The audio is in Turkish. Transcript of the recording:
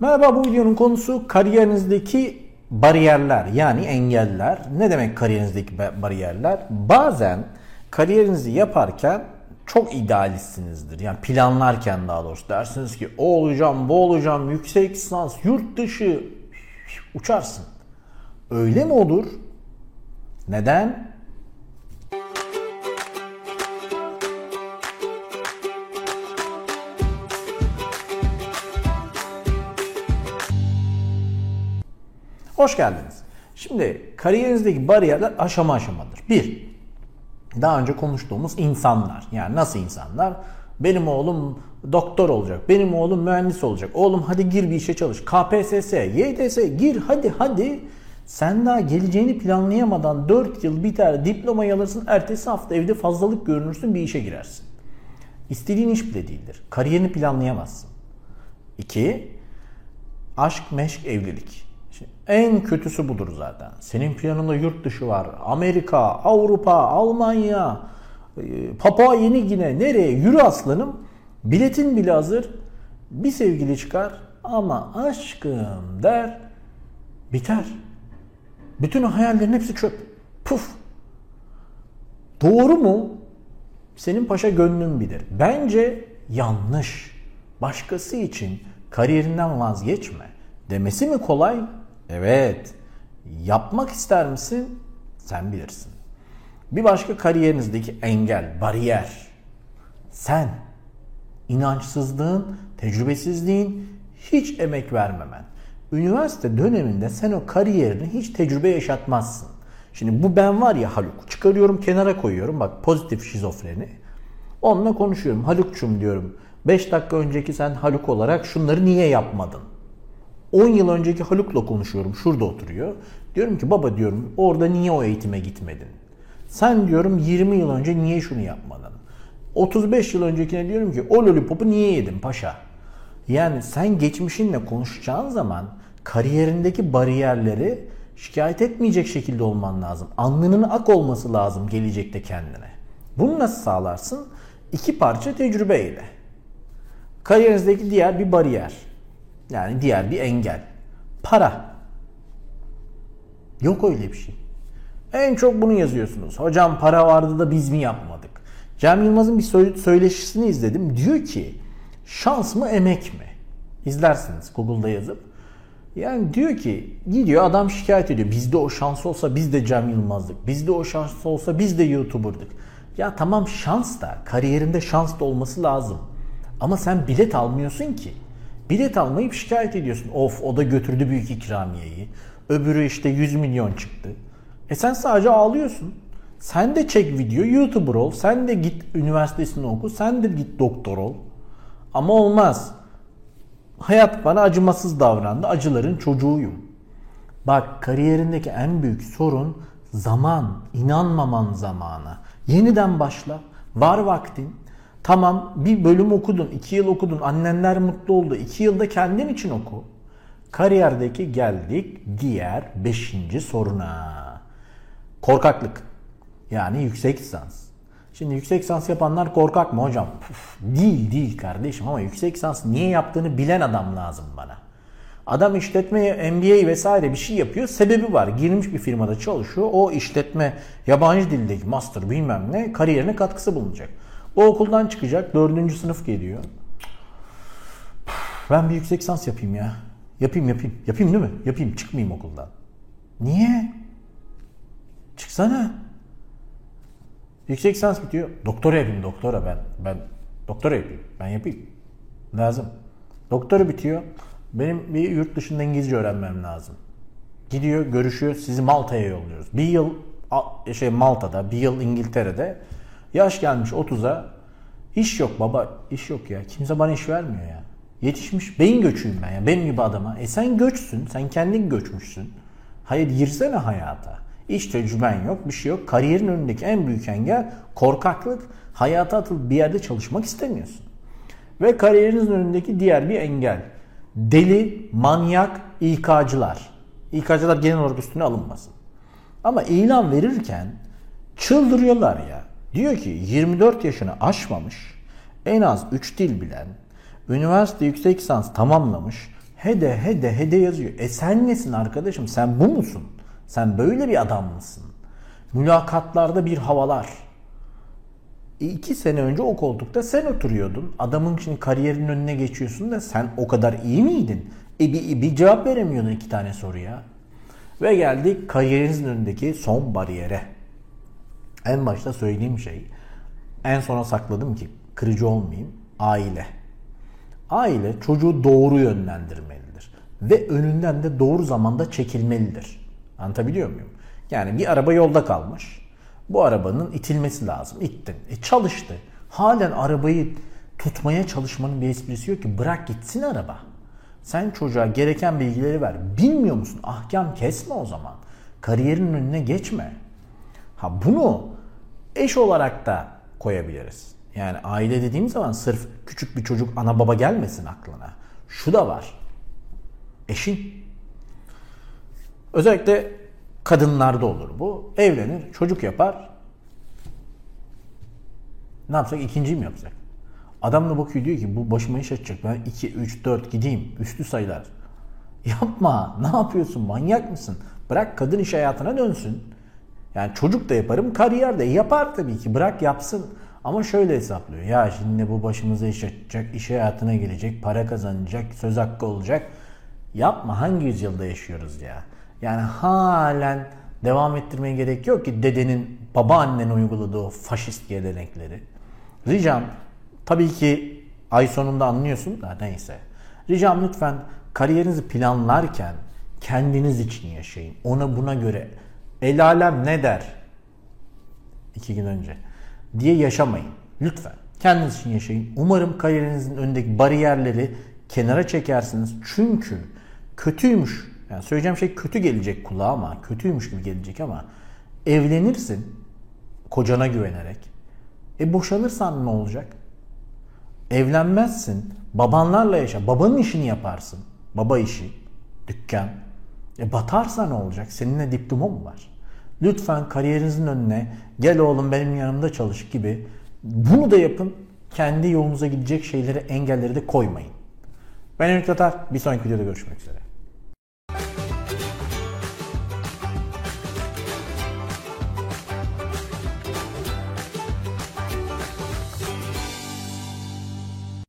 Merhaba bu videonun konusu kariyerinizdeki bariyerler yani engeller. Ne demek kariyerinizdeki bariyerler? Bazen kariyerinizi yaparken çok idealistsinizdir. Yani planlarken daha doğrusu dersiniz ki o olacağım, bu olacağım, yüksek lisans, yurt dışı uçarsın. Öyle mi olur? Neden? Hoş geldiniz. Şimdi kariyerinizdeki bariyerler aşama aşamadır. Bir, daha önce konuştuğumuz insanlar. Yani nasıl insanlar? Benim oğlum doktor olacak. Benim oğlum mühendis olacak. Oğlum hadi gir bir işe çalış. KPSS, YTS gir hadi hadi. Sen daha geleceğini planlayamadan 4 yıl biter diplomayı alırsın. Ertesi hafta evde fazlalık görünürsün bir işe girersin. İstediğin iş bile değildir. Kariyerini planlayamazsın. 2. Aşk, meşk, evlilik. En kötüsü budur zaten. Senin planında yurt dışı var. Amerika, Avrupa, Almanya, e, Papua Yeni Gine nereye? Yürü aslanım. Biletin bile hazır. Bir sevgili çıkar ama aşkım der biter. Bütün o hayallerin hepsi çöp. Puf. Doğru mu? Senin paşa gönlün bilir. Bence yanlış. Başkası için kariyerinden vazgeçme. Demesi mi kolay? Evet. Yapmak ister misin? Sen bilirsin. Bir başka kariyerinizdeki engel, bariyer. Sen. İnançsızlığın, tecrübesizliğin, hiç emek vermemen. Üniversite döneminde sen o kariyerini hiç tecrübe yaşatmazsın. Şimdi bu ben var ya Haluk. Çıkarıyorum kenara koyuyorum. Bak pozitif şizofreni. Onunla konuşuyorum. Haluk'cum diyorum. 5 dakika önceki sen Haluk olarak şunları niye yapmadın? 10 yıl önceki Haluk'la konuşuyorum. Şurada oturuyor. Diyorum ki baba diyorum orada niye o eğitime gitmedin? Sen diyorum 20 yıl önce niye şunu yapmadın? 35 yıl öncekine diyorum ki o lollipopu niye yedin paşa? Yani sen geçmişinle konuşacağın zaman kariyerindeki bariyerleri şikayet etmeyecek şekilde olman lazım. Alnının ak olması lazım gelecekte kendine. Bunu nasıl sağlarsın? İki parça tecrübeyle. Kariyerinizdeki diğer bir bariyer. Yani diğer bir engel. Para. Yok öyle bir şey. En çok bunu yazıyorsunuz. Hocam para vardı da biz mi yapmadık? Cem Yılmaz'ın bir söyleşisini izledim. Diyor ki şans mı emek mi? İzlersiniz Google'da yazıp. Yani diyor ki gidiyor adam şikayet ediyor. Bizde o şans olsa biz de Cem Yılmaz'dık. Bizde o şans olsa biz de YouTuber'dık. Ya tamam şans da kariyerinde şans da olması lazım. Ama sen bilet almıyorsun ki. Bilet almayıp şikayet ediyorsun. Of o da götürdü büyük ikramiyeyi. Öbürü işte 100 milyon çıktı. E sen sadece ağlıyorsun. Sen de çek video, YouTuber ol. Sen de git üniversitesini oku. Sen de git doktor ol. Ama olmaz. Hayat bana acımasız davrandı. Acıların çocuğuyum. Bak kariyerindeki en büyük sorun zaman. inanmaman zamana. Yeniden başla. Var vaktin. Tamam bir bölüm okudun, iki yıl okudun, annenler mutlu oldu. iki yılda kendin için oku. Kariyerdeki geldik diğer beşinci soruna. Korkaklık. Yani yüksek lisans. Şimdi yüksek lisans yapanlar korkak mı hocam? Puf, değil değil kardeşim ama yüksek lisans niye yaptığını bilen adam lazım bana. Adam işletme, MBA vesaire bir şey yapıyor. Sebebi var. Girmiş bir firmada çalışıyor. O işletme yabancı dildeki master bilmem ne kariyerine katkısı bulunacak. O okuldan çıkacak. Dördüncü sınıf geliyor. Ben bir yüksek lisans yapayım ya. Yapayım yapayım. Yapayım değil mi? Yapayım. Çıkmayayım okuldan. Niye? Çıksana. Yüksek lisans bitiyor. Doktora yapayım doktora ben. Ben doktora yapayım. Ben yapayım. Lazım. Doktora bitiyor. Benim bir yurt dışında İngilizce öğrenmem lazım. Gidiyor, görüşüyor. Sizi Malta'ya yolluyoruz. Bir yıl şey Malta'da, bir yıl İngiltere'de Yaş gelmiş 30'a. İş yok baba. iş yok ya. Kimse bana iş vermiyor ya. Yetişmiş. Beyin göçüyüm ben ya. Benim gibi adama. E sen göçsün. Sen kendin göçmüşsün. Hayır girsene hayata. İş tecrüben yok. Bir şey yok. Kariyerin önündeki en büyük engel korkaklık. Hayata atılıp bir yerde çalışmak istemiyorsun. Ve kariyerinizin önündeki diğer bir engel. Deli, manyak, İK'cılar. İK'cılar genel olarak üstüne alınmasın. Ama ilan verirken çıldırıyorlar ya. Diyor ki 24 yaşını aşmamış, en az 3 dil bilen, üniversite yüksek lisans tamamlamış, Hede hede hede yazıyor. E sen nesin arkadaşım? Sen bu musun? Sen böyle bir adam mısın? Mülakatlarda bir havalar. E iki sene önce o koltukta sen oturuyordun. Adamın şimdi kariyerinin önüne geçiyorsun da sen o kadar iyi miydin? E bir, bir cevap veremiyordun iki tane soruya. Ve geldik kariyerinizin önündeki son bariyere. En başta söylediğim şey, en sona sakladım ki kırıcı olmayayım, aile. Aile çocuğu doğru yönlendirmelidir. Ve önünden de doğru zamanda çekilmelidir. Anlatabiliyor muyum? Yani bir araba yolda kalmış. Bu arabanın itilmesi lazım. İttin. E çalıştı. Halen arabayı tutmaya çalışmanın bir esprisi yok ki. Bırak gitsin araba. Sen çocuğa gereken bilgileri ver. Bilmiyor musun? Ahkam kesme o zaman. Kariyerin önüne geçme. Ha bunu eş olarak da koyabiliriz. Yani aile dediğim zaman sırf küçük bir çocuk ana baba gelmesin aklına. Şu da var. Eşin. Özellikle kadınlarda olur bu. Evlenir, çocuk yapar. Ne yapacak? İkinciyi mi yapacak? Adam da bakıyor diyor ki bu başıma iş açacak. Ben 2, 3, 4 gideyim. Üstü sayılar. Yapma. Ne yapıyorsun? Manyak mısın? Bırak kadın iş hayatına dönsün. Yani çocuk da yaparım, kariyer de yapar tabii ki. Bırak yapsın. Ama şöyle hesaplıyor. Ya şimdi bu başımıza iş açacak, iş hayatına gelecek, para kazanacak, söz hakkı olacak. Yapma. Hangi yüzyılda yaşıyoruz ya? Yani halen devam ettirmeye gerek yok ki dedenin, babaannen uyguladığı o faşist gelenekleri. Ricam tabii ki ay sonunda anlıyorsun da neyse. Ricam lütfen kariyerinizi planlarken kendiniz için yaşayın. Ona buna göre el alem ne der iki gün önce diye yaşamayın. Lütfen kendiniz için yaşayın. Umarım kariyerinizin önündeki bariyerleri kenara çekersiniz. Çünkü kötüymüş. Yani söyleyeceğim şey kötü gelecek kulağa ama kötüymüş gibi gelecek ama evlenirsin kocana güvenerek. E boşanırsan ne olacak? Evlenmezsin. Babanlarla yaşa. Babanın işini yaparsın. Baba işi. Dükkan. E batarsa ne olacak? Seninle diploma mı var? Lütfen kariyerinizin önüne gel oğlum benim yanımda çalış gibi bunu da yapın. Kendi yolunuza gidecek şeyleri, engelleri de koymayın. Ben Ümit Tatar. Bir sonraki videoda görüşmek üzere.